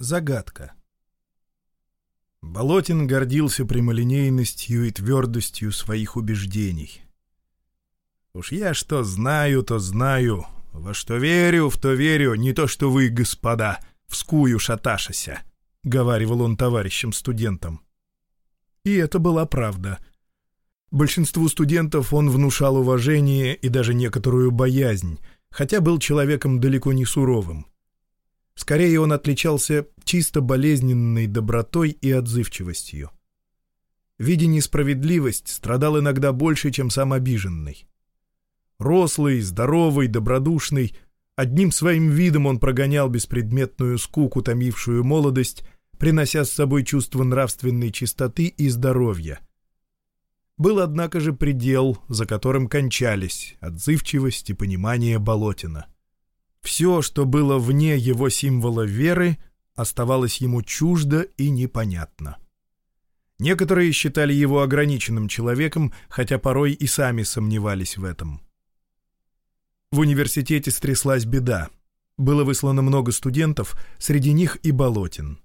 Загадка. Болотин гордился прямолинейностью и твердостью своих убеждений. «Уж я что знаю, то знаю. Во что верю, в то верю, не то что вы, господа, вскую шаташася», — говаривал он товарищам-студентам. И это была правда. Большинству студентов он внушал уважение и даже некоторую боязнь, хотя был человеком далеко не суровым. Скорее, он отличался чисто болезненной добротой и отзывчивостью. Видя несправедливость, страдал иногда больше, чем сам обиженный. Рослый, здоровый, добродушный, одним своим видом он прогонял беспредметную скуку, томившую молодость, принося с собой чувство нравственной чистоты и здоровья. Был, однако же, предел, за которым кончались отзывчивость и понимание Болотина. Все, что было вне его символа веры, оставалось ему чуждо и непонятно. Некоторые считали его ограниченным человеком, хотя порой и сами сомневались в этом. В университете стряслась беда. Было выслано много студентов, среди них и Болотин.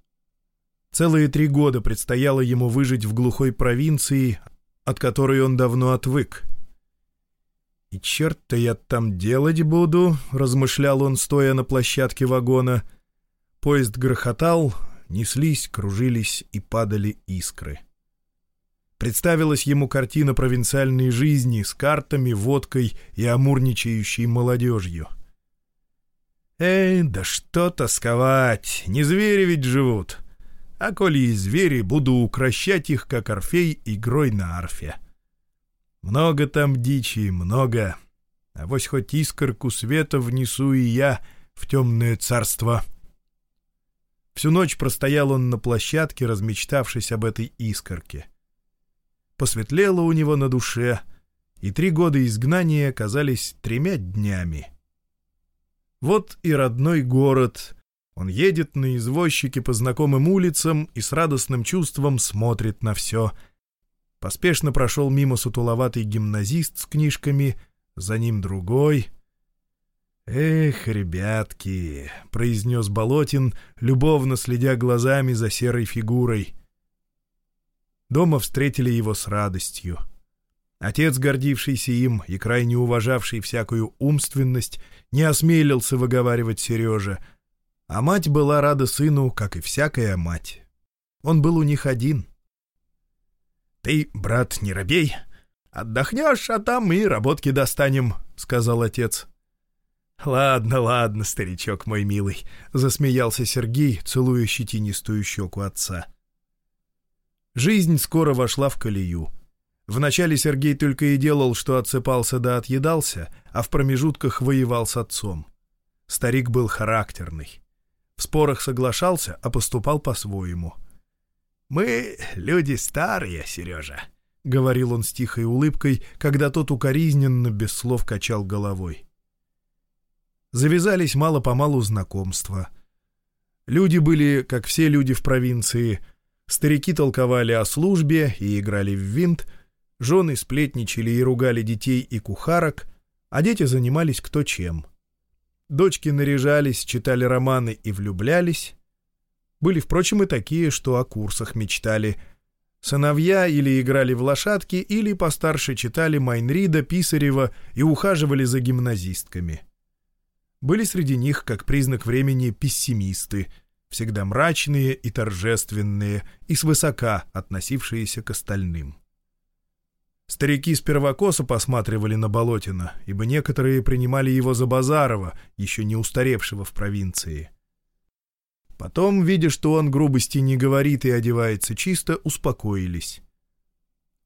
Целые три года предстояло ему выжить в глухой провинции, от которой он давно отвык — «И черт-то я там делать буду», — размышлял он, стоя на площадке вагона. Поезд грохотал, неслись, кружились и падали искры. Представилась ему картина провинциальной жизни с картами, водкой и амурничающей молодежью. «Эй, да что тосковать, не звери ведь живут. А коли и звери, буду укращать их, как орфей, игрой на арфе». Много там дичи, много. А вось хоть искорку света внесу и я в темное царство. Всю ночь простоял он на площадке, размечтавшись об этой искорке. Посветлело у него на душе, и три года изгнания казались тремя днями. Вот и родной город. Он едет на извозчике по знакомым улицам и с радостным чувством смотрит на все — Поспешно прошел мимо сутуловатый гимназист с книжками, за ним другой. «Эх, ребятки!» — произнес Болотин, любовно следя глазами за серой фигурой. Дома встретили его с радостью. Отец, гордившийся им и крайне уважавший всякую умственность, не осмелился выговаривать Сереже, а мать была рада сыну, как и всякая мать. Он был у них один — «Ты, брат, не робей. Отдохнешь, а там и работки достанем», — сказал отец. «Ладно, ладно, старичок мой милый», — засмеялся Сергей, целуя щетинистую щеку отца. Жизнь скоро вошла в колею. Вначале Сергей только и делал, что отсыпался да отъедался, а в промежутках воевал с отцом. Старик был характерный. В спорах соглашался, а поступал по-своему — «Мы люди старые, Сережа», — говорил он с тихой улыбкой, когда тот укоризненно без слов качал головой. Завязались мало-помалу знакомства. Люди были, как все люди в провинции. Старики толковали о службе и играли в винт, жены сплетничали и ругали детей и кухарок, а дети занимались кто чем. Дочки наряжались, читали романы и влюблялись, были, впрочем, и такие, что о курсах мечтали. Сыновья или играли в лошадки, или постарше читали Майнрида, Писарева и ухаживали за гимназистками. Были среди них, как признак времени, пессимисты, всегда мрачные и торжественные, и свысока относившиеся к остальным. Старики сперва косо посматривали на Болотина, ибо некоторые принимали его за Базарова, еще не устаревшего в провинции. Потом, видя, что он грубости не говорит и одевается чисто, успокоились.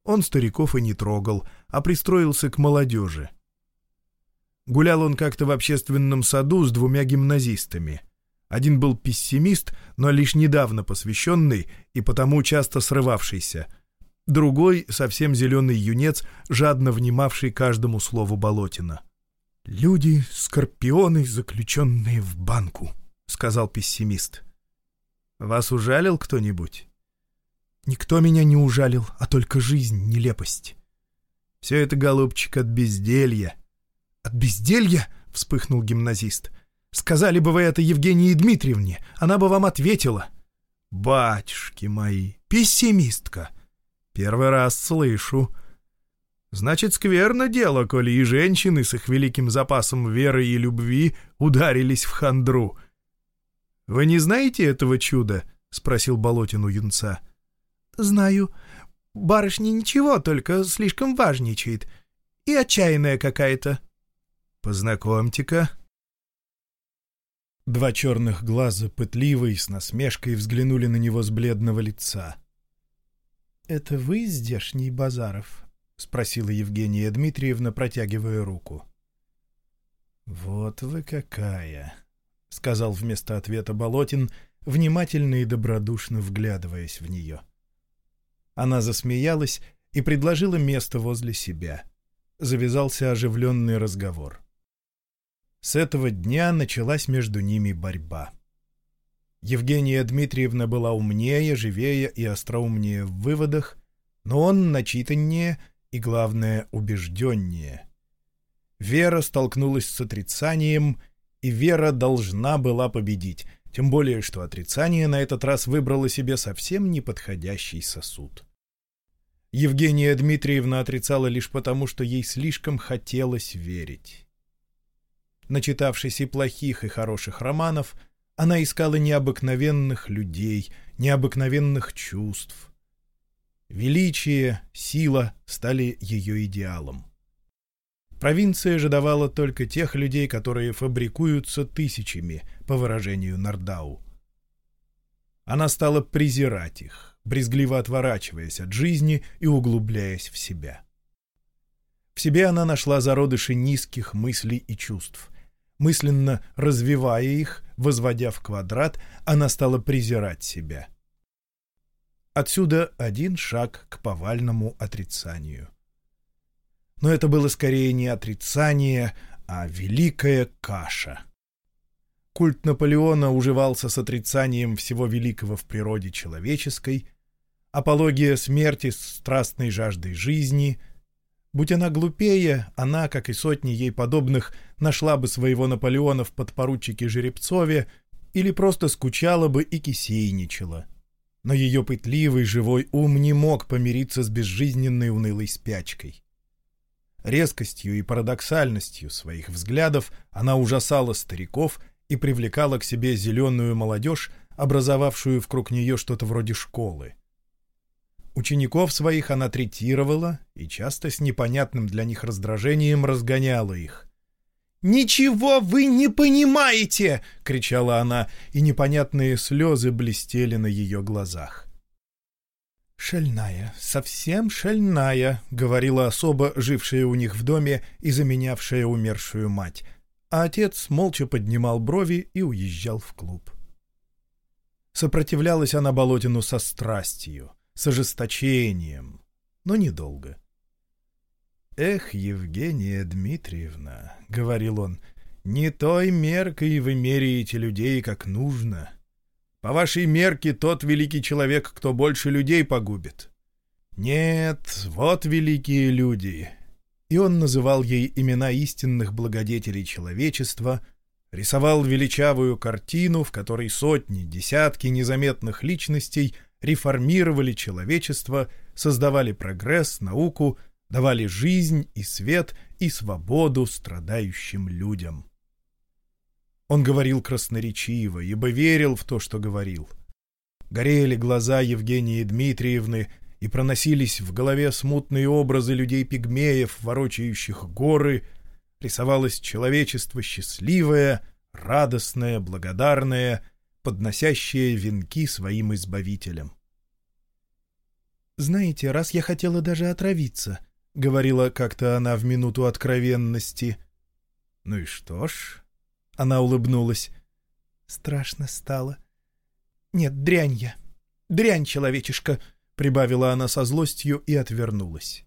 Он стариков и не трогал, а пристроился к молодежи. Гулял он как-то в общественном саду с двумя гимназистами. Один был пессимист, но лишь недавно посвященный и потому часто срывавшийся. Другой — совсем зеленый юнец, жадно внимавший каждому слову Болотина. «Люди — скорпионы, заключенные в банку», — сказал пессимист. «Вас ужалил кто-нибудь?» «Никто меня не ужалил, а только жизнь, нелепость». «Все это, голубчик, от безделья». «От безделья?» — вспыхнул гимназист. Сказали бы вы это Евгении Дмитриевне, она бы вам ответила. Батюшки мои, пессимистка. Первый раз слышу. Значит, скверно дело, коли и женщины с их великим запасом веры и любви ударились в хандру. Вы не знаете этого чуда? — спросил Болотин у юнца. — Знаю. Барышня ничего, только слишком важничает. И отчаянная какая-то. — Познакомьте-ка. Два черных глаза, пытливые, с насмешкой, взглянули на него с бледного лица. — Это вы здешний Базаров? — спросила Евгения Дмитриевна, протягивая руку. — Вот вы какая! — сказал вместо ответа Болотин, внимательно и добродушно вглядываясь в нее. Она засмеялась и предложила место возле себя. Завязался оживленный разговор. — с этого дня началась между ними борьба. Евгения Дмитриевна была умнее, живее и остроумнее в выводах, но он начитаннее и, главное, убежденнее. Вера столкнулась с отрицанием, и Вера должна была победить, тем более, что отрицание на этот раз выбрало себе совсем неподходящий сосуд. Евгения Дмитриевна отрицала лишь потому, что ей слишком хотелось верить. Начитавшись и плохих, и хороших романов, она искала необыкновенных людей, необыкновенных чувств. Величие, сила стали ее идеалом. Провинция же давала только тех людей, которые фабрикуются тысячами, по выражению Нардау. Она стала презирать их, брезгливо отворачиваясь от жизни и углубляясь в себя. В себе она нашла зародыши низких мыслей и чувств, Мысленно развивая их, возводя в квадрат, она стала презирать себя. Отсюда один шаг к повальному отрицанию. Но это было скорее не отрицание, а великая каша. Культ Наполеона уживался с отрицанием всего великого в природе человеческой, апология смерти с страстной жаждой жизни — Будь она глупее, она, как и сотни ей подобных, нашла бы своего Наполеона в подпоручике Жеребцове или просто скучала бы и кисейничала. Но ее пытливый живой ум не мог помириться с безжизненной унылой спячкой. Резкостью и парадоксальностью своих взглядов она ужасала стариков и привлекала к себе зеленую молодежь, образовавшую вокруг нее что-то вроде школы. Учеников своих она третировала и часто с непонятным для них раздражением разгоняла их. «Ничего вы не понимаете!» — кричала она, и непонятные слезы блестели на ее глазах. «Шальная, совсем шальная», — говорила особа, жившая у них в доме и заменявшая умершую мать, а отец молча поднимал брови и уезжал в клуб. Сопротивлялась она Болотину со страстью с ожесточением, но недолго. «Эх, Евгения Дмитриевна», — говорил он, — «не той меркой вы меряете людей, как нужно. По вашей мерке тот великий человек, кто больше людей погубит. Нет, вот великие люди». И он называл ей имена истинных благодетелей человечества — рисовал величавую картину, в которой сотни, десятки незаметных личностей реформировали человечество, создавали прогресс, науку, давали жизнь и свет и свободу страдающим людям. Он говорил красноречиво, ибо верил в то, что говорил. Горели глаза Евгении Дмитриевны, и проносились в голове смутные образы людей-пигмеев, ворочающих горы — рисовалось человечество счастливое, радостное, благодарное, подносящее венки своим избавителям. «Знаете, раз я хотела даже отравиться», — говорила как-то она в минуту откровенности. «Ну и что ж?» — она улыбнулась. «Страшно стало. Нет, дрянь я. Дрянь, человечишка», — прибавила она со злостью и отвернулась.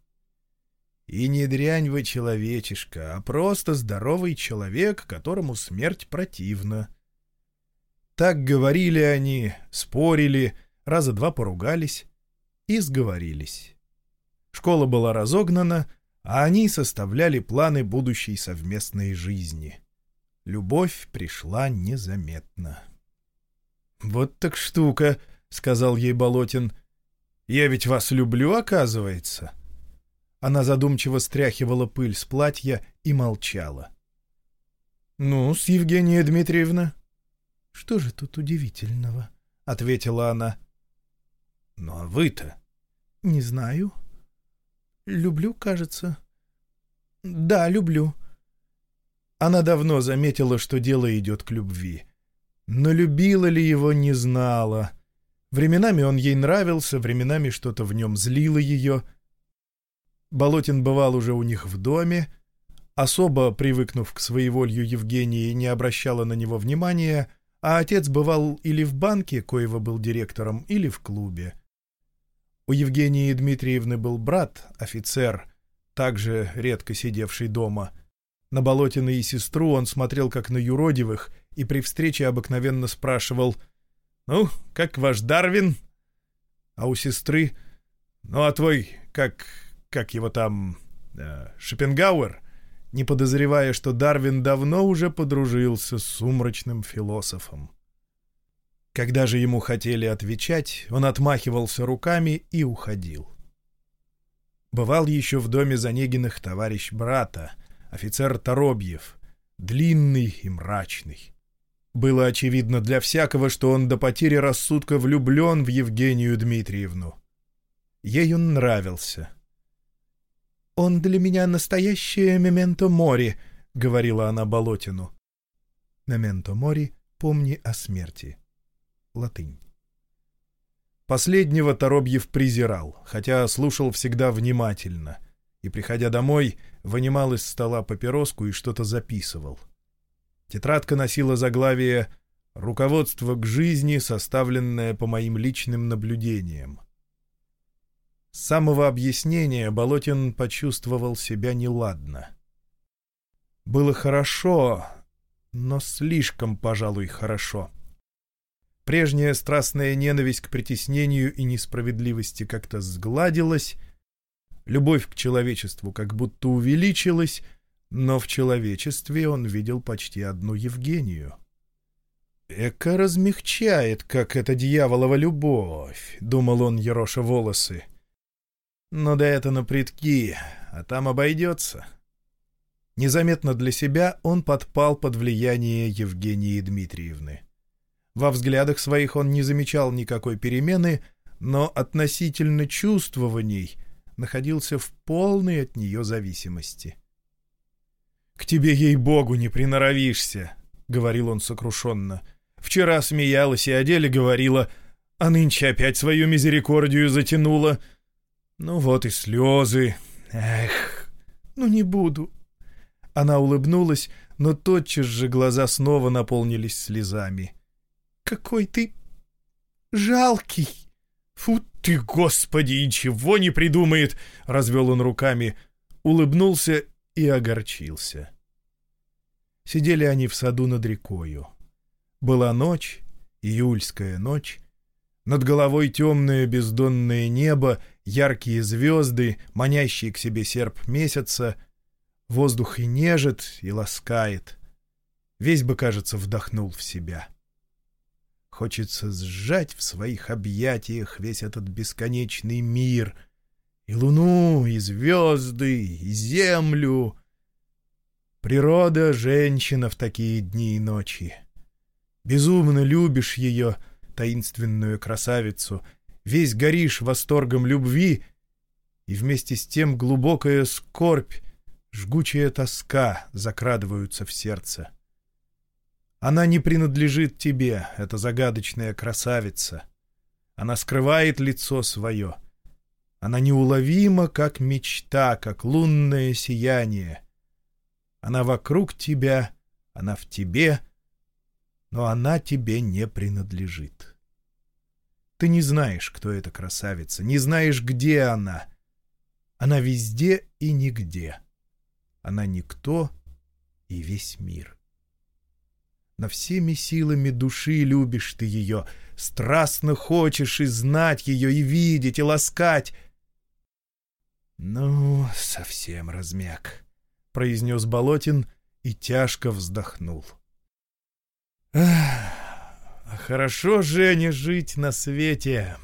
И не дрянь вы человечишка, а просто здоровый человек, которому смерть противна. Так говорили они, спорили, раза два поругались и сговорились. Школа была разогнана, а они составляли планы будущей совместной жизни. Любовь пришла незаметно. «Вот так штука», — сказал ей Болотин. «Я ведь вас люблю, оказывается». Она задумчиво стряхивала пыль с платья и молчала. «Ну, с Евгения Дмитриевна?» «Что же тут удивительного?» — ответила она. «Ну, а вы-то?» «Не знаю. Люблю, кажется». «Да, люблю». Она давно заметила, что дело идет к любви. Но любила ли его, не знала. Временами он ей нравился, временами что-то в нем злило ее. Болотин бывал уже у них в доме, особо привыкнув к своеволью Евгении, не обращала на него внимания, а отец бывал или в банке, коего был директором, или в клубе. У Евгении Дмитриевны был брат, офицер, также редко сидевший дома. На Болотина и сестру он смотрел как на юродивых и при встрече обыкновенно спрашивал «Ну, как ваш Дарвин?» А у сестры «Ну, а твой, как, как его там, э, Шопенгауэр?» не подозревая, что Дарвин давно уже подружился с сумрачным философом. Когда же ему хотели отвечать, он отмахивался руками и уходил. Бывал еще в доме Занегиных товарищ брата, офицер Торобьев, длинный и мрачный. Было очевидно для всякого, что он до потери рассудка влюблен в Евгению Дмитриевну. Ей он нравился. «Он для меня настоящее мементо мори», — говорила она Болотину. «Мементо мори — помни о смерти». Латынь. Последнего Торобьев презирал, хотя слушал всегда внимательно, и, приходя домой, вынимал из стола папироску и что-то записывал. Тетрадка носила заглавие «Руководство к жизни, составленное по моим личным наблюдениям». С самого объяснения Болотин почувствовал себя неладно. Было хорошо, но слишком, пожалуй, хорошо. — Прежняя страстная ненависть к притеснению и несправедливости как-то сгладилась, любовь к человечеству как будто увеличилась, но в человечестве он видел почти одну Евгению. «Эка размягчает, как эта дьяволова любовь», — думал он, ероша волосы. «Но да это на предки, а там обойдется». Незаметно для себя он подпал под влияние Евгении Дмитриевны. Во взглядах своих он не замечал никакой перемены, но относительно чувствований находился в полной от нее зависимости. «К тебе, ей-богу, не приноровишься», — говорил он сокрушенно. «Вчера смеялась и о деле говорила, а нынче опять свою мизерикордию затянула. Ну вот и слезы. Эх, ну не буду». Она улыбнулась, но тотчас же глаза снова наполнились слезами. — какой ты жалкий!» «Фу ты, господи, ничего не придумает!» — развел он руками, улыбнулся и огорчился. Сидели они в саду над рекою. Была ночь, июльская ночь. Над головой темное бездонное небо, яркие звезды, манящие к себе серп месяца. Воздух и нежит, и ласкает. Весь бы, кажется, вдохнул в себя. Хочется сжать в своих объятиях весь этот бесконечный мир. И луну, и звезды, и землю. Природа — женщина в такие дни и ночи. Безумно любишь ее, таинственную красавицу, весь горишь восторгом любви, и вместе с тем глубокая скорбь, жгучая тоска закрадываются в сердце. — она не принадлежит тебе, эта загадочная красавица. Она скрывает лицо свое. Она неуловима, как мечта, как лунное сияние. Она вокруг тебя, она в тебе, но она тебе не принадлежит. Ты не знаешь, кто эта красавица, не знаешь, где она. Она везде и нигде. Она никто и весь мир. Но всеми силами души любишь ты ее, страстно хочешь и знать ее, и видеть, и ласкать. — Ну, совсем размяк, — произнес Болотин и тяжко вздохнул. «Ах, хорошо же не жить на свете!»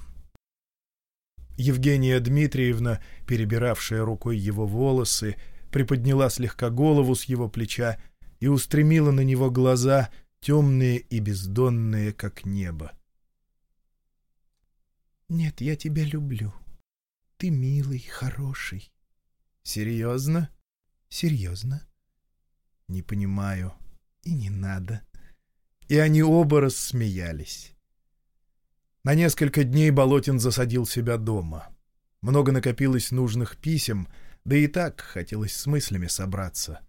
Евгения Дмитриевна, перебиравшая рукой его волосы, приподняла слегка голову с его плеча и устремила на него глаза, темные и бездонные, как небо. «Нет, я тебя люблю. Ты милый, хороший». «Серьезно?» «Серьезно». «Не понимаю. И не надо». И они оба рассмеялись. На несколько дней Болотин засадил себя дома. Много накопилось нужных писем, да и так хотелось с мыслями собраться.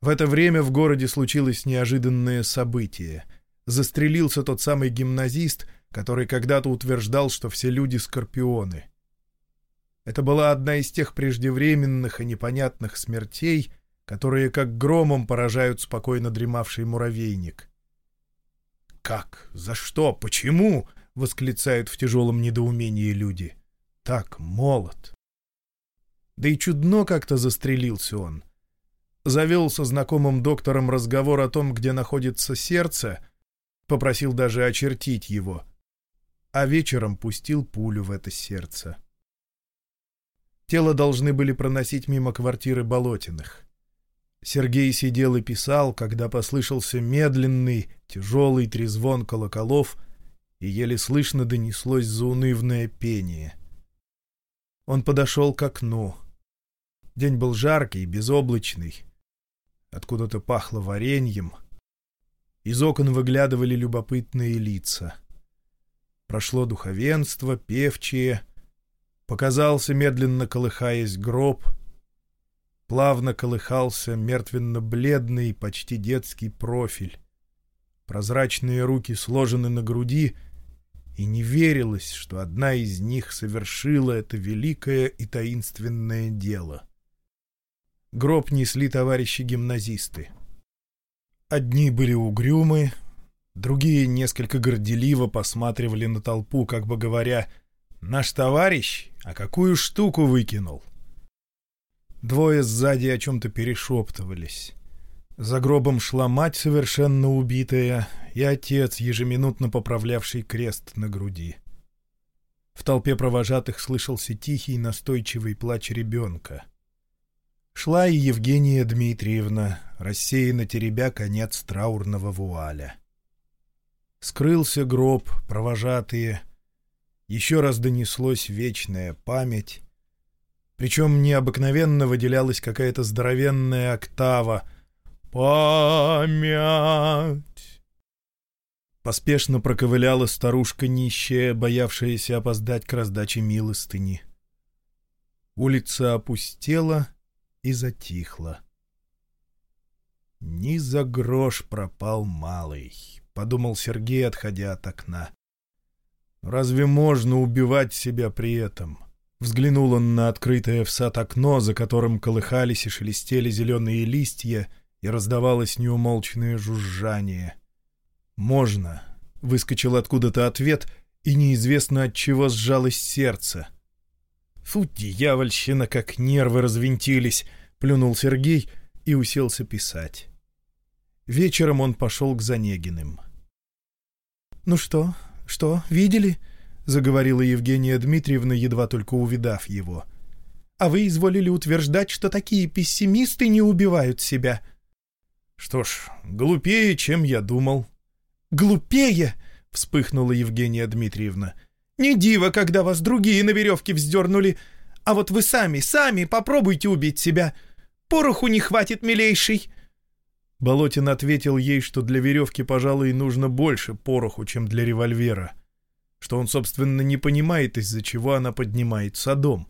В это время в городе случилось неожиданное событие. Застрелился тот самый гимназист, который когда-то утверждал, что все люди — скорпионы. Это была одна из тех преждевременных и непонятных смертей, которые как громом поражают спокойно дремавший муравейник. «Как? За что? Почему?» — восклицают в тяжелом недоумении люди. «Так молод». Да и чудно как-то застрелился он. Завел со знакомым доктором разговор о том, где находится сердце, попросил даже очертить его, а вечером пустил пулю в это сердце. Тело должны были проносить мимо квартиры Болотиных. Сергей сидел и писал, когда послышался медленный, тяжелый трезвон колоколов — и еле слышно донеслось заунывное пение. Он подошел к окну. День был жаркий, безоблачный. Откуда-то пахло вареньем. Из окон выглядывали любопытные лица. Прошло духовенство, певчие. Показался, медленно колыхаясь, гроб. Плавно колыхался мертвенно-бледный, почти детский профиль. Прозрачные руки сложены на груди — и не верилось, что одна из них совершила это великое и таинственное дело. Гроб несли товарищи-гимназисты. Одни были угрюмы, другие несколько горделиво посматривали на толпу, как бы говоря, «Наш товарищ, а какую штуку выкинул?» Двое сзади о чем-то перешептывались. За гробом шла мать, совершенно убитая, и отец, ежеминутно поправлявший крест на груди. В толпе провожатых слышался тихий, настойчивый плач ребенка. Шла и Евгения Дмитриевна, рассеянно теребя конец траурного вуаля. Скрылся гроб, провожатые. Еще раз донеслось вечная память. Причем необыкновенно выделялась какая-то здоровенная октава — «Память!» Поспешно проковыляла старушка нищая, боявшаяся опоздать к раздаче милостыни. Улица опустела и затихла. «Ни за грош пропал малый», — подумал Сергей, отходя от окна. «Разве можно убивать себя при этом?» Взглянул он на открытое в сад окно, за которым колыхались и шелестели зеленые листья, и раздавалось неумолчное жужжание. «Можно!» — выскочил откуда-то ответ, и неизвестно от чего сжалось сердце. «Фу, дьявольщина, как нервы развинтились!» — плюнул Сергей и уселся писать. Вечером он пошел к Занегиным. «Ну что, что, видели?» — заговорила Евгения Дмитриевна, едва только увидав его. «А вы изволили утверждать, что такие пессимисты не убивают себя. «Что ж, глупее, чем я думал». «Глупее?» — вспыхнула Евгения Дмитриевна. «Не диво, когда вас другие на веревке вздернули. А вот вы сами, сами попробуйте убить себя. Пороху не хватит, милейший». Болотин ответил ей, что для веревки, пожалуй, нужно больше пороху, чем для револьвера. Что он, собственно, не понимает, из-за чего она поднимает садом.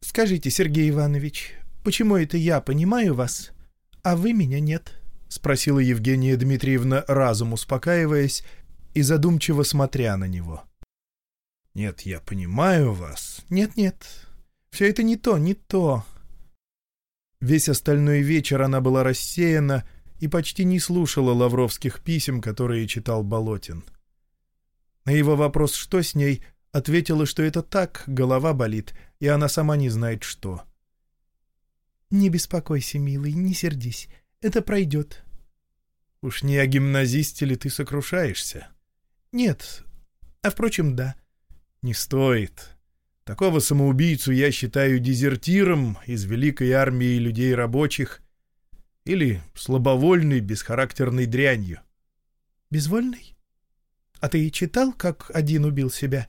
«Скажите, Сергей Иванович, почему это я понимаю вас, «А вы меня нет?» — спросила Евгения Дмитриевна, разум успокаиваясь и задумчиво смотря на него. «Нет, я понимаю вас». «Нет-нет, все это не то, не то». Весь остальной вечер она была рассеяна и почти не слушала лавровских писем, которые читал Болотин. На его вопрос «что с ней?» ответила, что это так, голова болит, и она сама не знает что. Не беспокойся, милый, не сердись. Это пройдет. Уж не о гимназисте ли ты сокрушаешься? Нет. А впрочем, да. Не стоит. Такого самоубийцу я считаю дезертиром из великой армии людей рабочих или слабовольной, бесхарактерной дрянью. Безвольный? А ты читал, как один убил себя?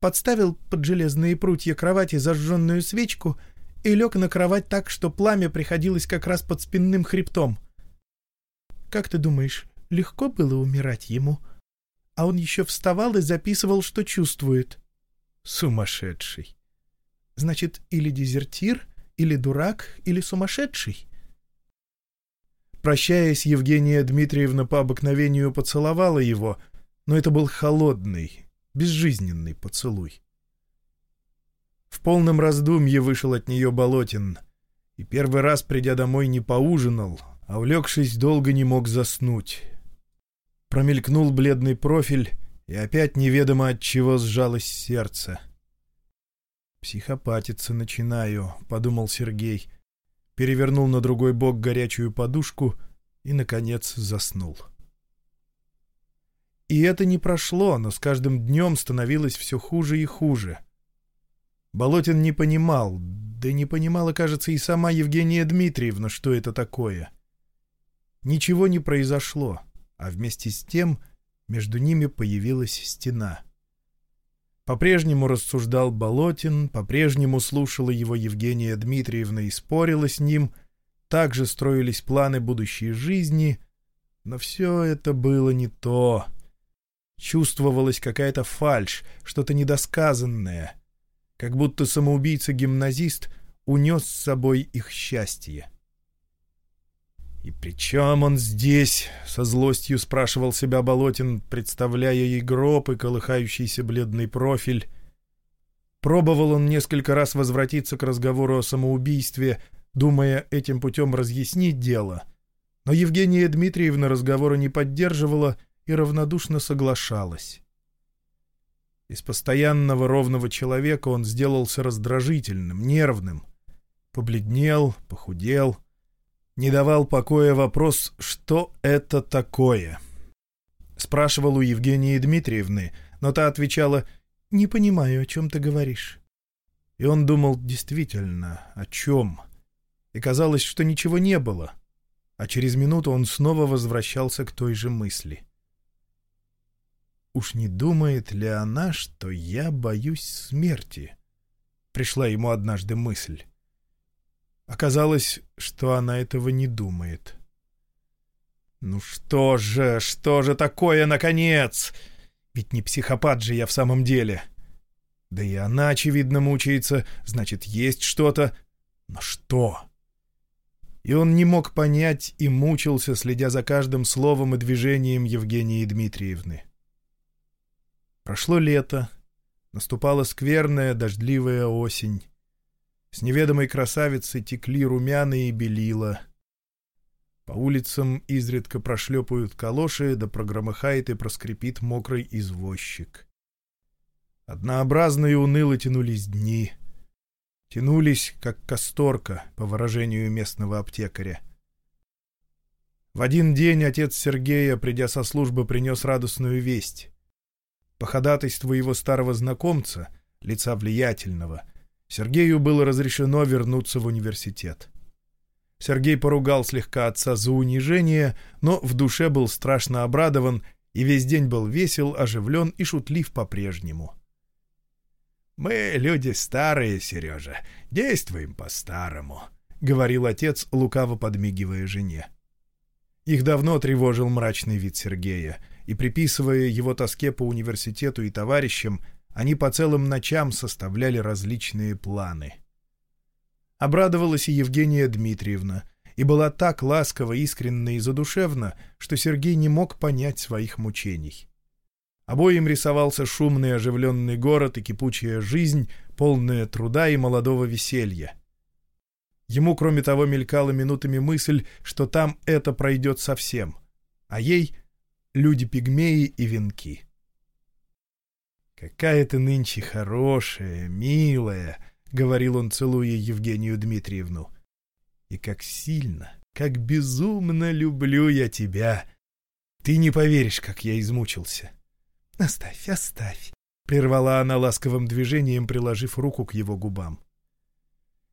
Подставил под железные прутья кровати зажженную свечку и лег на кровать так, что пламя приходилось как раз под спинным хребтом. Как ты думаешь, легко было умирать ему? А он еще вставал и записывал, что чувствует. Сумасшедший. Значит, или дезертир, или дурак, или сумасшедший. Прощаясь, Евгения Дмитриевна по обыкновению поцеловала его, но это был холодный, безжизненный поцелуй. В полном раздумье вышел от нее Болотин, и первый раз, придя домой, не поужинал, а, улегшись, долго не мог заснуть. Промелькнул бледный профиль, и опять неведомо от чего сжалось сердце. «Психопатиться начинаю», — подумал Сергей. Перевернул на другой бок горячую подушку и, наконец, заснул. И это не прошло, но с каждым днем становилось все хуже и хуже. Болотин не понимал, да не понимала, кажется, и сама Евгения Дмитриевна, что это такое. Ничего не произошло, а вместе с тем между ними появилась стена. По-прежнему рассуждал Болотин, по-прежнему слушала его Евгения Дмитриевна и спорила с ним, также строились планы будущей жизни, но все это было не то. Чувствовалась какая-то фальшь, что-то недосказанное, как будто самоубийца-гимназист унес с собой их счастье. «И при чем он здесь?» — со злостью спрашивал себя Болотин, представляя ей гроб и колыхающийся бледный профиль. Пробовал он несколько раз возвратиться к разговору о самоубийстве, думая этим путем разъяснить дело. Но Евгения Дмитриевна разговора не поддерживала и равнодушно соглашалась. Из постоянного ровного человека он сделался раздражительным, нервным. Побледнел, похудел. Не давал покоя вопрос, что это такое. Спрашивал у Евгении Дмитриевны, но та отвечала «Не понимаю, о чем ты говоришь». И он думал действительно, о чем. И казалось, что ничего не было. А через минуту он снова возвращался к той же мысли. Уж не думает ли она, что я боюсь смерти? Пришла ему однажды мысль. Оказалось, что она этого не думает. «Ну что же, что же такое, наконец? Ведь не психопат же я в самом деле. Да и она, очевидно, мучается, значит, есть что-то. Но что?» И он не мог понять и мучился, следя за каждым словом и движением Евгении Дмитриевны. Прошло лето, наступала скверная дождливая осень. С неведомой красавицей текли румяные белила. По улицам изредка прошлепают калоши, да прогромыхает и проскрипит мокрый извозчик. Однообразно и уныло тянулись дни. Тянулись, как касторка, по выражению местного аптекаря. В один день отец Сергея, придя со службы, принес радостную весть. По ходатайству его старого знакомца, лица влиятельного, Сергею было разрешено вернуться в университет. Сергей поругал слегка отца за унижение, но в душе был страшно обрадован и весь день был весел, оживлен и шутлив по-прежнему. «Мы люди старые, Сережа, действуем по-старому», — говорил отец, лукаво подмигивая жене. Их давно тревожил мрачный вид Сергея — и приписывая его тоске по университету и товарищам, они по целым ночам составляли различные планы. Обрадовалась и Евгения Дмитриевна, и была так ласково, искренна и задушевна, что Сергей не мог понять своих мучений. Обоим рисовался шумный оживленный город и кипучая жизнь, полная труда и молодого веселья. Ему, кроме того, мелькала минутами мысль, что там это пройдет совсем, а ей — люди-пигмеи и венки. «Какая ты нынче хорошая, милая!» — говорил он, целуя Евгению Дмитриевну. И как сильно, как безумно люблю я тебя. Ты не поверишь, как я измучился. Оставь, оставь, — прервала она ласковым движением, приложив руку к его губам.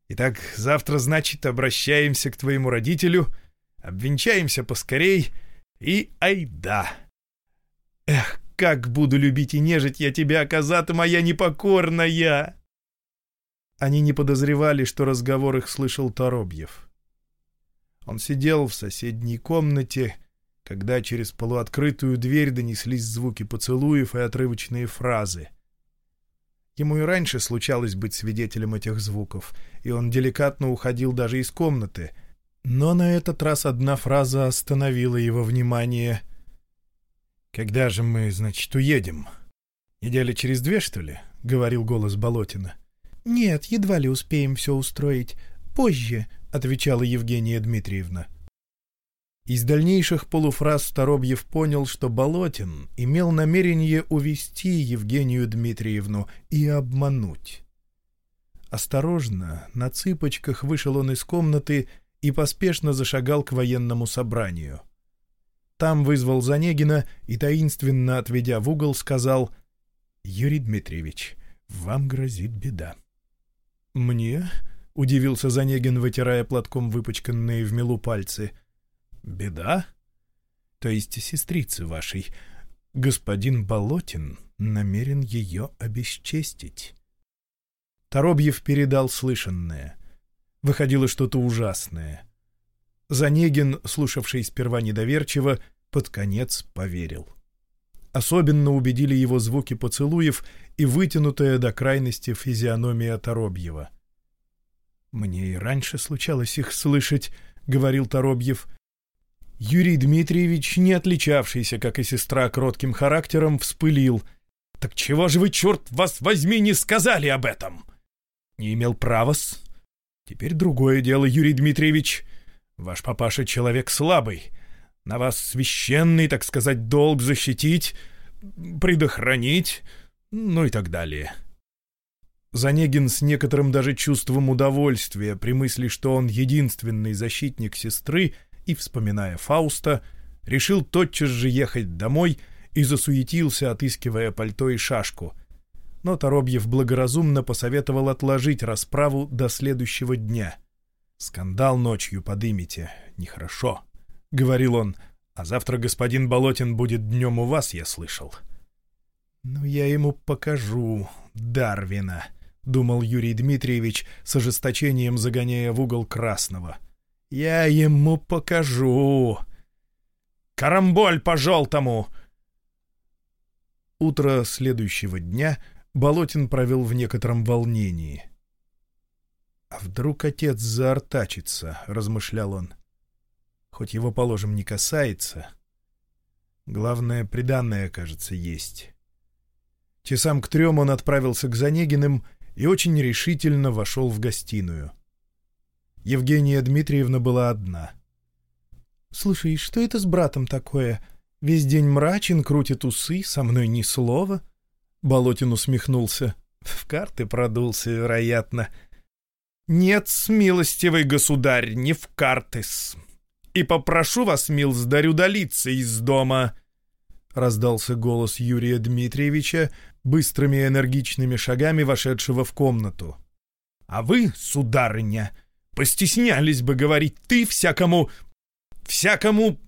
Итак, завтра, значит, обращаемся к твоему родителю, обвенчаемся поскорей и айда. Эх, как буду любить и нежить я тебя, коза моя непокорная!» Они не подозревали, что разговор их слышал Торобьев. Он сидел в соседней комнате, когда через полуоткрытую дверь донеслись звуки поцелуев и отрывочные фразы. Ему и раньше случалось быть свидетелем этих звуков, и он деликатно уходил даже из комнаты. Но на этот раз одна фраза остановила его внимание. «Когда же мы, значит, уедем? Недели через две, что ли?» — говорил голос Болотина. «Нет, едва ли успеем все устроить. Позже», — отвечала Евгения Дмитриевна. Из дальнейших полуфраз Торобьев понял, что Болотин имел намерение увести Евгению Дмитриевну и обмануть. Осторожно, на цыпочках вышел он из комнаты и поспешно зашагал к военному собранию. Там вызвал Занегина и, таинственно отведя в угол, сказал «Юрий Дмитриевич, вам грозит беда». «Мне?» — удивился Занегин, вытирая платком выпачканные в мелу пальцы — Беда? То есть сестрицы вашей. Господин Болотин намерен ее обесчестить. Торобьев передал слышанное. Выходило что-то ужасное. Занегин, слушавший сперва недоверчиво, под конец поверил. Особенно убедили его звуки поцелуев и вытянутая до крайности физиономия Торобьева. «Мне и раньше случалось их слышать», — говорил Торобьев. Юрий Дмитриевич, не отличавшийся, как и сестра, кротким характером, вспылил. «Так чего же вы, черт вас возьми, не сказали об этом?» «Не имел права-с. Теперь другое дело, Юрий Дмитриевич. Ваш папаша человек слабый. На вас священный, так сказать, долг защитить, предохранить, ну и так далее». Занегин с некоторым даже чувством удовольствия при мысли, что он единственный защитник сестры, и, вспоминая Фауста, решил тотчас же ехать домой и засуетился, отыскивая пальто и шашку. Но Торобьев благоразумно посоветовал отложить расправу до следующего дня. «Скандал ночью подымите. Нехорошо», — говорил он. «А завтра господин Болотин будет днем у вас, я слышал». «Ну, я ему покажу, Дарвина», — думал Юрий Дмитриевич, с ожесточением загоняя в угол красного. Я ему покажу. Карамболь по-желтому!» Утро следующего дня Болотин провел в некотором волнении. «А вдруг отец заортачится?» — размышлял он. «Хоть его, положим, не касается. Главное, приданное, кажется, есть». Часам к трем он отправился к Занегиным и очень решительно вошел в гостиную — Евгения Дмитриевна была одна. «Слушай, что это с братом такое? Весь день мрачен, крутит усы, со мной ни слова?» Болотин усмехнулся. «В карты продулся, вероятно». «Нет, милостивый государь, не в карты-с. И попрошу вас, милздарь, удалиться из дома». Раздался голос Юрия Дмитриевича, быстрыми энергичными шагами вошедшего в комнату. «А вы, сударыня, Постеснялись бы говорить «ты» всякому... всякому...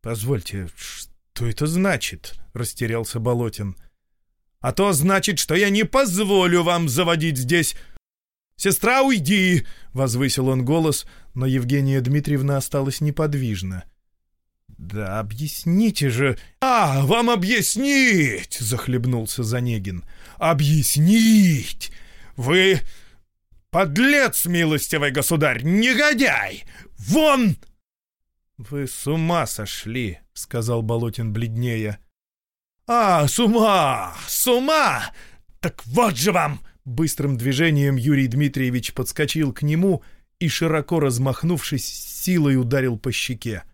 «Позвольте, что это значит?» — растерялся Болотин. «А то значит, что я не позволю вам заводить здесь...» «Сестра, уйди!» — возвысил он голос, но Евгения Дмитриевна осталась неподвижна. «Да объясните же...» «А, вам объяснить!» — захлебнулся Занегин. «Объяснить! Вы Подлец, милостивый государь, негодяй! Вон!» «Вы с ума сошли», — сказал Болотин бледнее. «А, с ума! С ума! Так вот же вам!» Быстрым движением Юрий Дмитриевич подскочил к нему и, широко размахнувшись, силой ударил по щеке.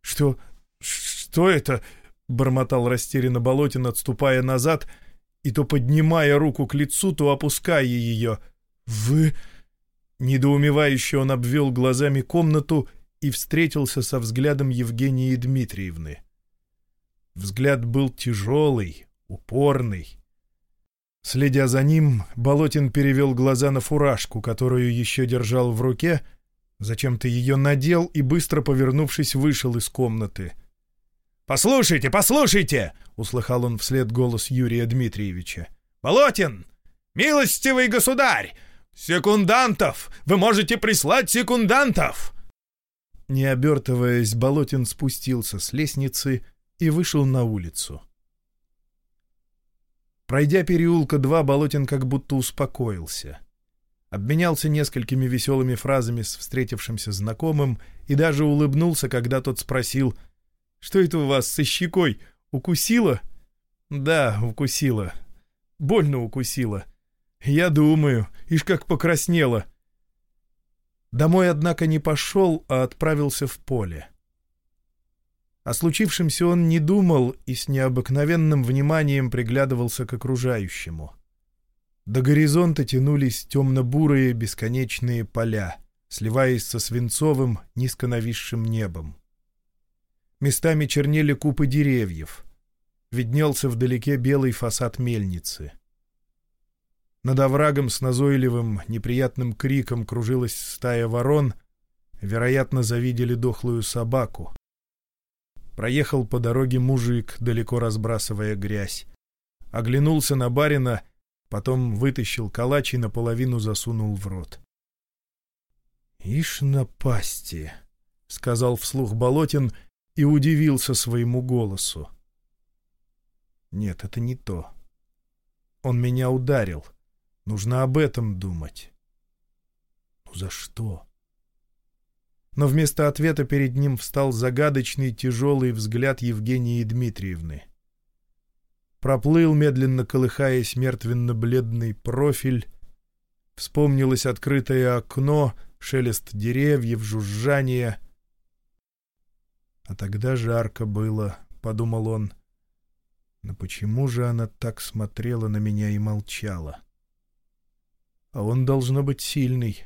«Что... что это?» — бормотал растерянно Болотин, отступая назад и то поднимая руку к лицу, то опуская ее — «Вы... Недоумевающе он обвел глазами комнату и встретился со взглядом Евгении Дмитриевны. Взгляд был тяжелый, упорный. Следя за ним, Болотин перевел глаза на фуражку, которую еще держал в руке, зачем-то ее надел и, быстро повернувшись, вышел из комнаты. «Послушайте, послушайте!» — услыхал он вслед голос Юрия Дмитриевича. «Болотин! Милостивый государь! Секундантов! Вы можете прислать секундантов!» Не обертываясь, Болотин спустился с лестницы и вышел на улицу. Пройдя переулка два, Болотин как будто успокоился. Обменялся несколькими веселыми фразами с встретившимся знакомым и даже улыбнулся, когда тот спросил, «Что это у вас со щекой? Укусила?» «Да, укусила. Больно укусила. Я думаю, ишь как покраснела». Домой, однако, не пошел, а отправился в поле. О случившемся он не думал и с необыкновенным вниманием приглядывался к окружающему. До горизонта тянулись темно-бурые бесконечные поля, сливаясь со свинцовым, низко нависшим небом. Местами чернели купы деревьев. Виднелся вдалеке белый фасад мельницы. Над оврагом с назойливым, неприятным криком кружилась стая ворон, вероятно, завидели дохлую собаку. Проехал по дороге мужик, далеко разбрасывая грязь. Оглянулся на барина, потом вытащил калач и наполовину засунул в рот. «Ишь напасти!» — сказал вслух Болотин и удивился своему голосу. «Нет, это не то. Он меня ударил. Нужно об этом думать». «Ну за что?» Но вместо ответа перед ним встал загадочный тяжелый взгляд Евгении Дмитриевны. Проплыл, медленно колыхаясь, мертвенно-бледный профиль. Вспомнилось открытое окно, шелест деревьев, жужжание. А тогда жарко было, — подумал он. Но почему же она так смотрела на меня и молчала? А он должно быть сильный.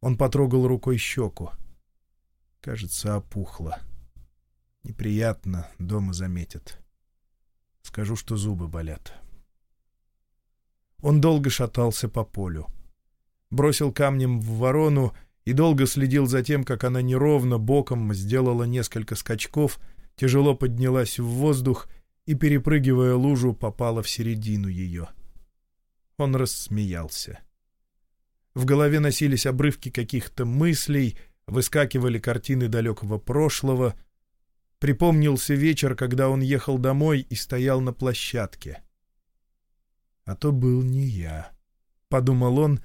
Он потрогал рукой щеку. Кажется, опухло. Неприятно, дома заметят. Скажу, что зубы болят. Он долго шатался по полю. Бросил камнем в ворону и долго следил за тем, как она неровно боком сделала несколько скачков, тяжело поднялась в воздух и, перепрыгивая лужу, попала в середину ее. Он рассмеялся. В голове носились обрывки каких-то мыслей — выскакивали картины далекого прошлого. Припомнился вечер, когда он ехал домой и стоял на площадке. «А то был не я», — подумал он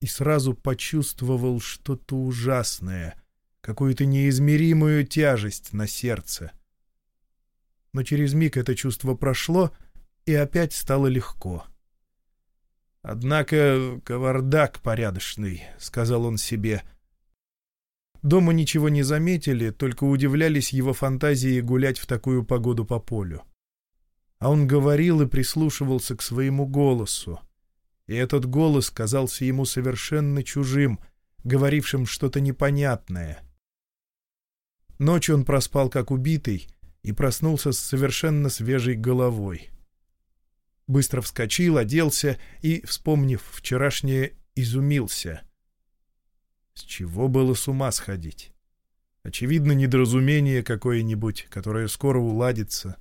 и сразу почувствовал что-то ужасное, какую-то неизмеримую тяжесть на сердце. Но через миг это чувство прошло, и опять стало легко. «Однако кавардак порядочный», — сказал он себе, — Дома ничего не заметили, только удивлялись его фантазии гулять в такую погоду по полю. А он говорил и прислушивался к своему голосу. И этот голос казался ему совершенно чужим, говорившим что-то непонятное. Ночью он проспал как убитый и проснулся с совершенно свежей головой. Быстро вскочил, оделся и, вспомнив вчерашнее, изумился — с чего было с ума сходить? Очевидно, недоразумение какое-нибудь, которое скоро уладится.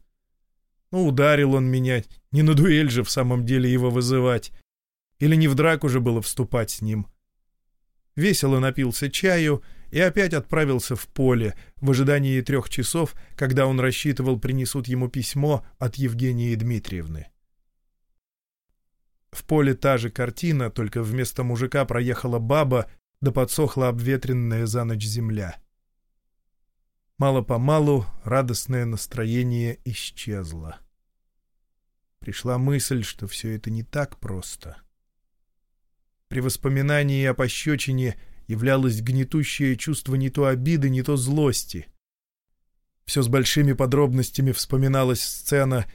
Ну, ударил он меня, не на дуэль же в самом деле его вызывать. Или не в драку же было вступать с ним. Весело напился чаю и опять отправился в поле в ожидании трех часов, когда он рассчитывал принесут ему письмо от Евгении Дмитриевны. В поле та же картина, только вместо мужика проехала баба да подсохла обветренная за ночь земля. Мало-помалу радостное настроение исчезло. Пришла мысль, что все это не так просто. При воспоминании о пощечине являлось гнетущее чувство не то обиды, не то злости. Все с большими подробностями вспоминалась сцена,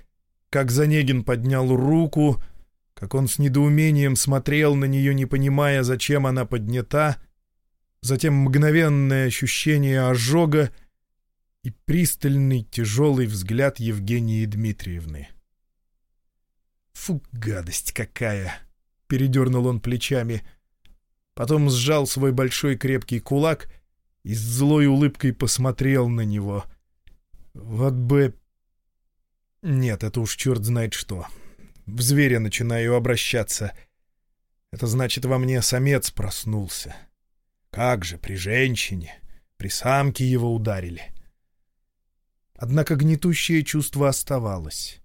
как Занегин поднял руку — как он с недоумением смотрел на нее, не понимая, зачем она поднята, затем мгновенное ощущение ожога и пристальный тяжелый взгляд Евгении Дмитриевны. «Фу, гадость какая!» — передернул он плечами. Потом сжал свой большой крепкий кулак и с злой улыбкой посмотрел на него. «Вот бы...» «Нет, это уж черт знает что. В зверя начинаю обращаться. Это значит, во мне самец проснулся. Как же, при женщине, при самке его ударили». Однако гнетущее чувство оставалось.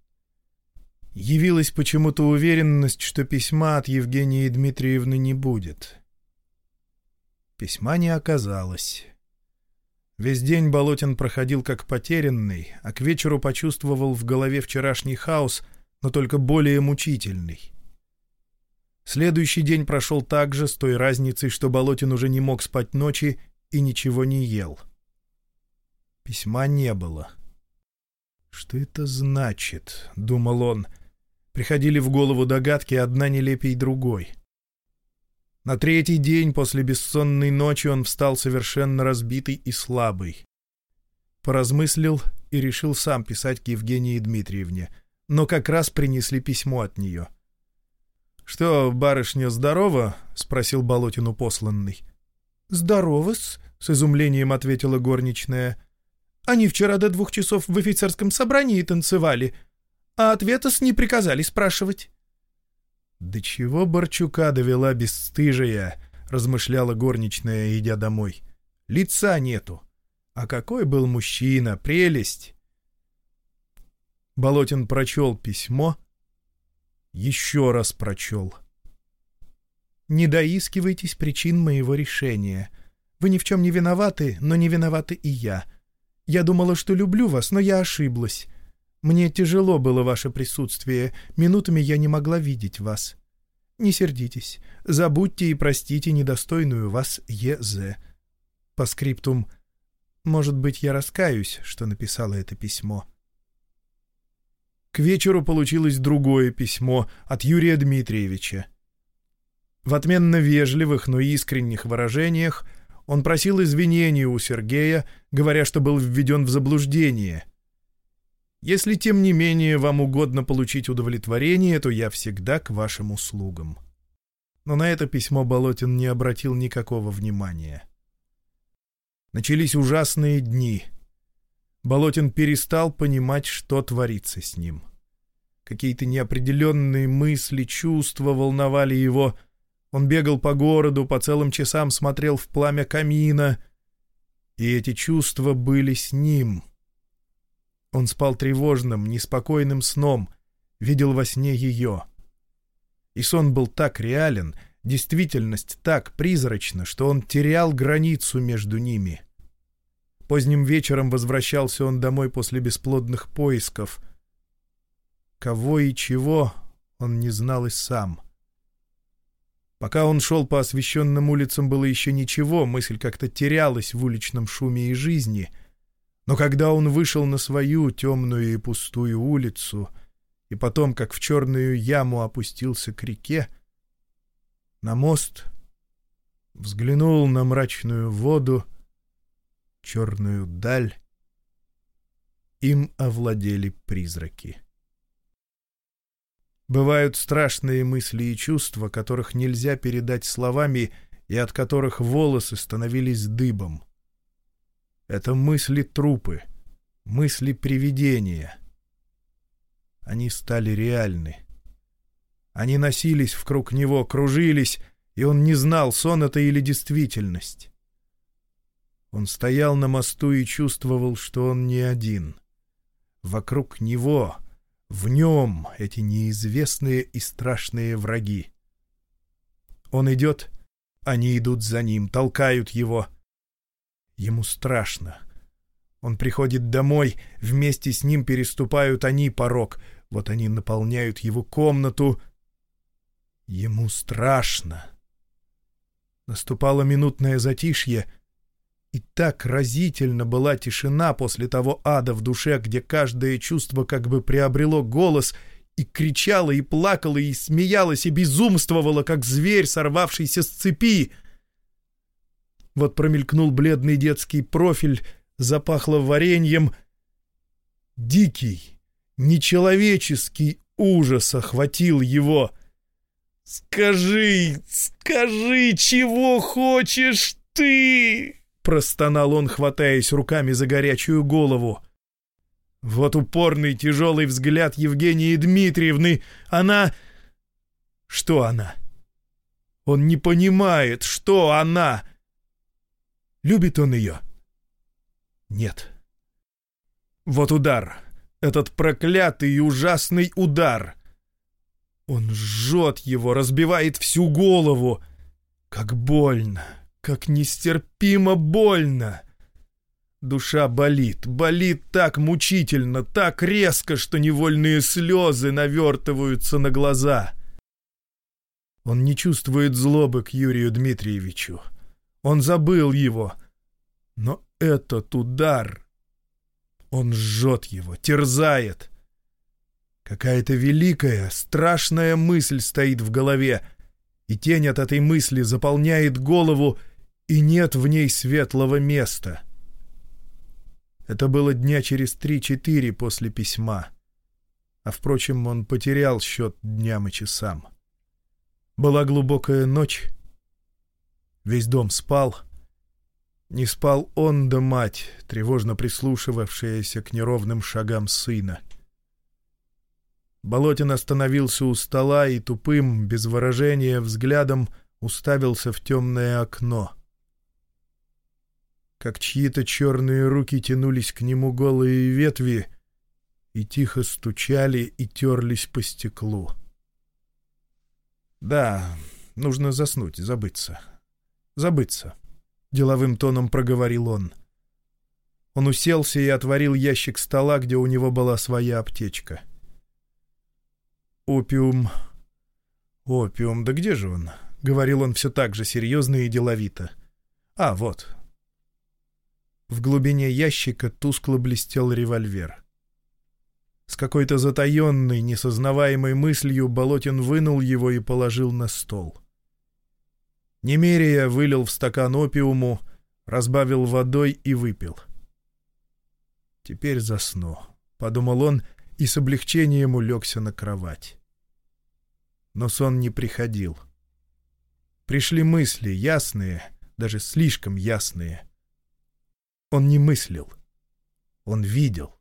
Явилась почему-то уверенность, что письма от Евгении Дмитриевны не будет. Письма не оказалось. Весь день Болотин проходил как потерянный, а к вечеру почувствовал в голове вчерашний хаос, но только более мучительный. Следующий день прошел так же, с той разницей, что Болотин уже не мог спать ночи и ничего не ел. Письма не было. «Что это значит?» — думал он — Приходили в голову догадки, одна нелепей другой. На третий день после бессонной ночи он встал совершенно разбитый и слабый. Поразмыслил и решил сам писать к Евгении Дмитриевне, но как раз принесли письмо от нее. «Что, барышня здорова?» — спросил Болотину посланный. «Здорово-с», — с изумлением ответила горничная. «Они вчера до двух часов в офицерском собрании танцевали а ответа-с не приказали спрашивать. «Да чего Борчука довела бесстыжая?» — размышляла горничная, идя домой. «Лица нету. А какой был мужчина, прелесть!» Болотин прочел письмо, еще раз прочел. «Не доискивайтесь причин моего решения. Вы ни в чем не виноваты, но не виноваты и я. Я думала, что люблю вас, но я ошиблась. Мне тяжело было ваше присутствие, минутами я не могла видеть вас. Не сердитесь, забудьте и простите недостойную вас Е.З. По скриптум, может быть, я раскаюсь, что написала это письмо. К вечеру получилось другое письмо от Юрия Дмитриевича. В отменно вежливых, но искренних выражениях он просил извинения у Сергея, говоря, что был введен в заблуждение — если, тем не менее, вам угодно получить удовлетворение, то я всегда к вашим услугам». Но на это письмо Болотин не обратил никакого внимания. Начались ужасные дни. Болотин перестал понимать, что творится с ним. Какие-то неопределенные мысли, чувства волновали его. Он бегал по городу, по целым часам смотрел в пламя камина. И эти чувства были с ним — он спал тревожным, неспокойным сном, видел во сне ее. И сон был так реален, действительность так призрачна, что он терял границу между ними. Поздним вечером возвращался он домой после бесплодных поисков. Кого и чего он не знал и сам. Пока он шел по освещенным улицам, было еще ничего, мысль как-то терялась в уличном шуме и жизни — но когда он вышел на свою темную и пустую улицу, и потом, как в черную яму, опустился к реке, на мост, взглянул на мрачную воду, черную даль, им овладели призраки. Бывают страшные мысли и чувства, которых нельзя передать словами и от которых волосы становились дыбом — это мысли-трупы, мысли-привидения. Они стали реальны. Они носились вокруг него, кружились, и он не знал, сон это или действительность. Он стоял на мосту и чувствовал, что он не один. Вокруг него, в нем эти неизвестные и страшные враги. Он идет, они идут за ним, толкают его — Ему страшно. Он приходит домой, вместе с ним переступают они порог. Вот они наполняют его комнату. Ему страшно. Наступало минутное затишье, и так разительно была тишина после того ада в душе, где каждое чувство как бы приобрело голос и кричало, и плакало, и смеялось, и безумствовало, как зверь, сорвавшийся с цепи — Вот промелькнул бледный детский профиль, запахло вареньем. Дикий, нечеловеческий ужас охватил его. «Скажи, скажи, чего хочешь ты?» — простонал он, хватаясь руками за горячую голову. Вот упорный тяжелый взгляд Евгении Дмитриевны. Она... Что она? Он не понимает, что она. Любит он ее? Нет. Вот удар. Этот проклятый и ужасный удар. Он жжет его, разбивает всю голову. Как больно, как нестерпимо больно. Душа болит, болит так мучительно, так резко, что невольные слезы навертываются на глаза. Он не чувствует злобы к Юрию Дмитриевичу. Он забыл его. Но этот удар... Он жжет его, терзает. Какая-то великая, страшная мысль стоит в голове, и тень от этой мысли заполняет голову, и нет в ней светлого места. Это было дня через три-четыре после письма. А, впрочем, он потерял счет дням и часам. Была глубокая ночь. Весь дом спал. Не спал он да мать, тревожно прислушивавшаяся к неровным шагам сына. Болотин остановился у стола и тупым, без выражения, взглядом уставился в темное окно. Как чьи-то черные руки тянулись к нему голые ветви и тихо стучали и терлись по стеклу. — «Да, нужно заснуть, забыться. Забыться», — деловым тоном проговорил он. Он уселся и отворил ящик стола, где у него была своя аптечка. «Опиум... Опиум, да где же он?» — говорил он все так же серьезно и деловито. «А, вот». В глубине ящика тускло блестел револьвер. С какой-то затаенной, несознаваемой мыслью Болотин вынул его и положил на стол. Немерия вылил в стакан опиуму, разбавил водой и выпил. «Теперь засну», — подумал он и с облегчением улегся на кровать. Но сон не приходил. Пришли мысли, ясные, даже слишком ясные. Он не мыслил. Он видел.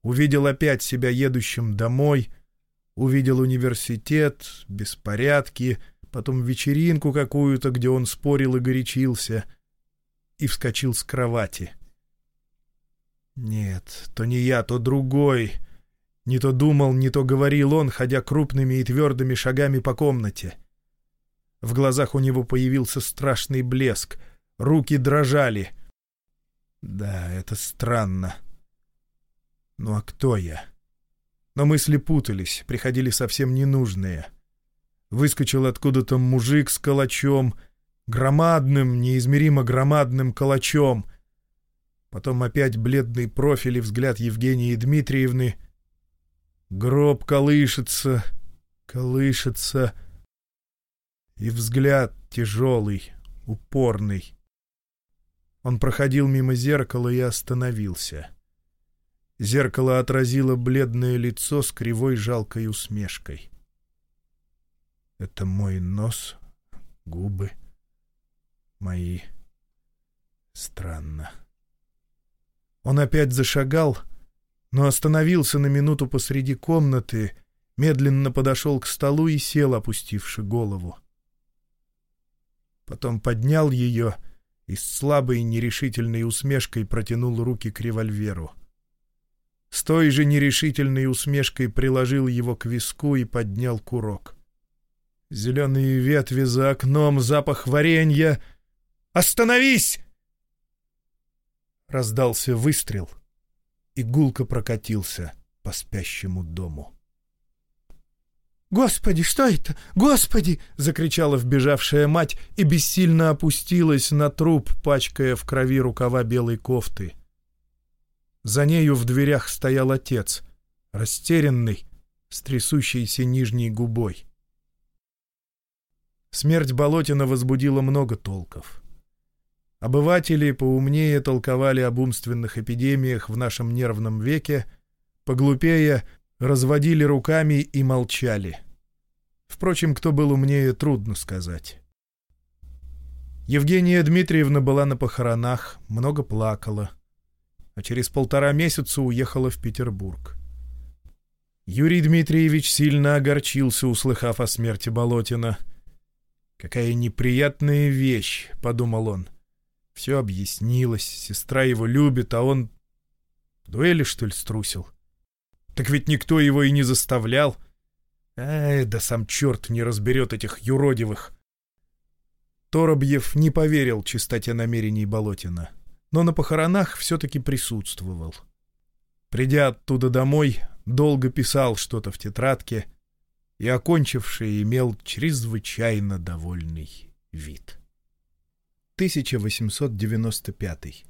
Увидел опять себя едущим домой, увидел университет, беспорядки, потом вечеринку какую-то, где он спорил и горячился, и вскочил с кровати. Нет, то не я, то другой. Не то думал, не то говорил он, ходя крупными и твердыми шагами по комнате. В глазах у него появился страшный блеск, руки дрожали. Да, это странно. Ну а кто я? Но мысли путались, приходили совсем ненужные. Выскочил откуда-то мужик с калачом, громадным, неизмеримо громадным калачом. Потом опять бледный профиль и взгляд Евгении Дмитриевны. Гроб колышется, колышется. И взгляд тяжелый, упорный. Он проходил мимо зеркала и остановился. Зеркало отразило бледное лицо с кривой жалкой усмешкой. Это мой нос, губы мои. Странно. Он опять зашагал, но остановился на минуту посреди комнаты, медленно подошел к столу и сел, опустивши голову. Потом поднял ее и с слабой нерешительной усмешкой протянул руки к револьверу с той же нерешительной усмешкой приложил его к виску и поднял курок. Зеленые ветви за окном, запах варенья. «Остановись!» Раздался выстрел, и гулко прокатился по спящему дому. «Господи, что это? Господи!» — закричала вбежавшая мать и бессильно опустилась на труп, пачкая в крови рукава белой кофты. За нею в дверях стоял отец, растерянный, с трясущейся нижней губой. Смерть Болотина возбудила много толков. Обыватели поумнее толковали об умственных эпидемиях в нашем нервном веке, поглупее разводили руками и молчали. Впрочем, кто был умнее, трудно сказать. Евгения Дмитриевна была на похоронах, много плакала, а через полтора месяца уехала в Петербург. Юрий Дмитриевич сильно огорчился, услыхав о смерти Болотина. «Какая неприятная вещь», — подумал он. Все объяснилось, сестра его любит, а он... Дуэли, что ли, струсил? Так ведь никто его и не заставлял. Ай, да сам черт не разберет этих юродивых. Торобьев не поверил чистоте намерений Болотина, но на похоронах все-таки присутствовал. Придя оттуда домой, долго писал что-то в тетрадке и, окончивший, имел чрезвычайно довольный вид. 1895